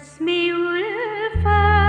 resmi ulfa